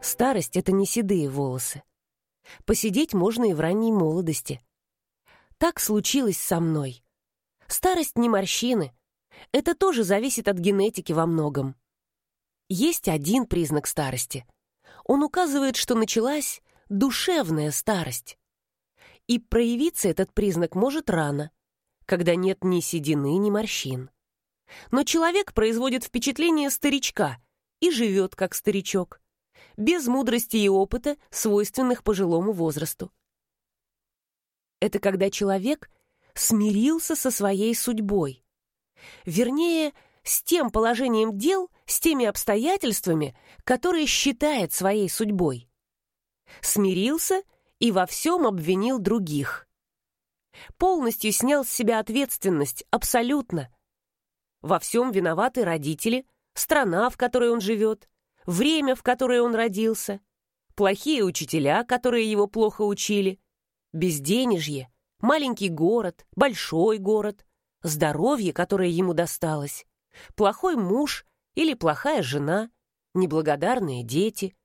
Старость — это не седые волосы. Посидеть можно и в ранней молодости. Так случилось со мной. Старость не морщины. Это тоже зависит от генетики во многом. Есть один признак старости. Он указывает, что началась душевная старость. И проявиться этот признак может рано, когда нет ни седины, ни морщин. Но человек производит впечатление старичка и живет как старичок, без мудрости и опыта, свойственных пожилому возрасту. Это когда человек смирился со своей судьбой. Вернее, с тем положением дел, с теми обстоятельствами, которые считает своей судьбой. Смирился и во всем обвинил других. Полностью снял с себя ответственность, абсолютно. Во всем виноваты родители, страна, в которой он живет, время, в которое он родился, плохие учителя, которые его плохо учили, безденежье, маленький город, большой город, здоровье, которое ему досталось, плохой муж или плохая жена, неблагодарные дети.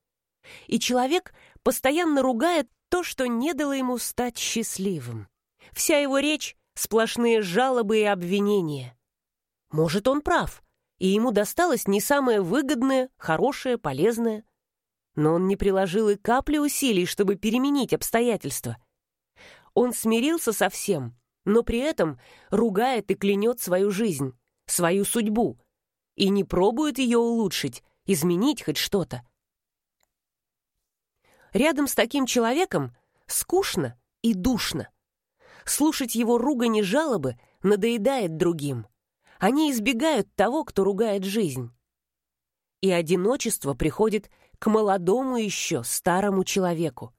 И человек постоянно ругает то, что не дало ему стать счастливым. Вся его речь — сплошные жалобы и обвинения. Может, он прав, и ему досталось не самое выгодное, хорошее, полезное. Но он не приложил и капли усилий, чтобы переменить обстоятельства. Он смирился со всем, но при этом ругает и клянет свою жизнь, свою судьбу, и не пробует ее улучшить, изменить хоть что-то. Рядом с таким человеком скучно и душно. Слушать его ругань и жалобы надоедает другим. Они избегают того, кто ругает жизнь. И одиночество приходит к молодому еще старому человеку.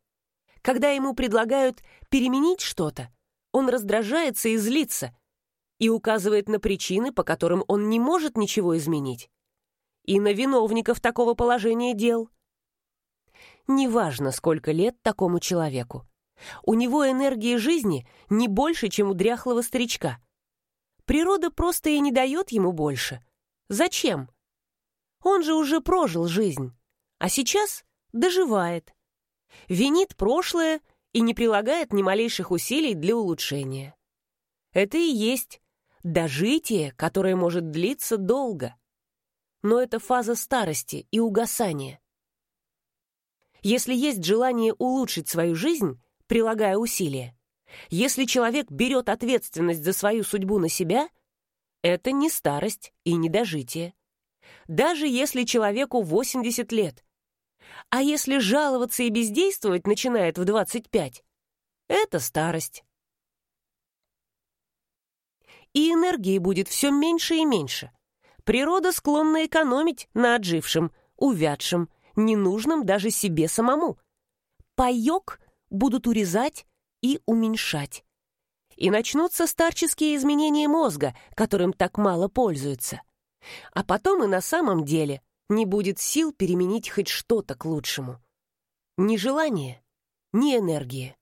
Когда ему предлагают переменить что-то, он раздражается и злится, и указывает на причины, по которым он не может ничего изменить, и на виновников такого положения дел. Неважно, сколько лет такому человеку. У него энергии жизни не больше, чем у дряхлого старичка. Природа просто и не дает ему больше. Зачем? Он же уже прожил жизнь, а сейчас доживает. Винит прошлое и не прилагает ни малейших усилий для улучшения. Это и есть дожитие, которое может длиться долго. Но это фаза старости и угасания. Если есть желание улучшить свою жизнь, прилагая усилия, если человек берет ответственность за свою судьбу на себя, это не старость и не дожитие. Даже если человеку 80 лет, а если жаловаться и бездействовать начинает в 25, это старость. И энергии будет все меньше и меньше. Природа склонна экономить на отжившем, увядшем, ненужном даже себе самому. Паек будут урезать и уменьшать. И начнутся старческие изменения мозга, которым так мало пользуются. А потом и на самом деле не будет сил переменить хоть что-то к лучшему. Ни желания, ни энергии.